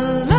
love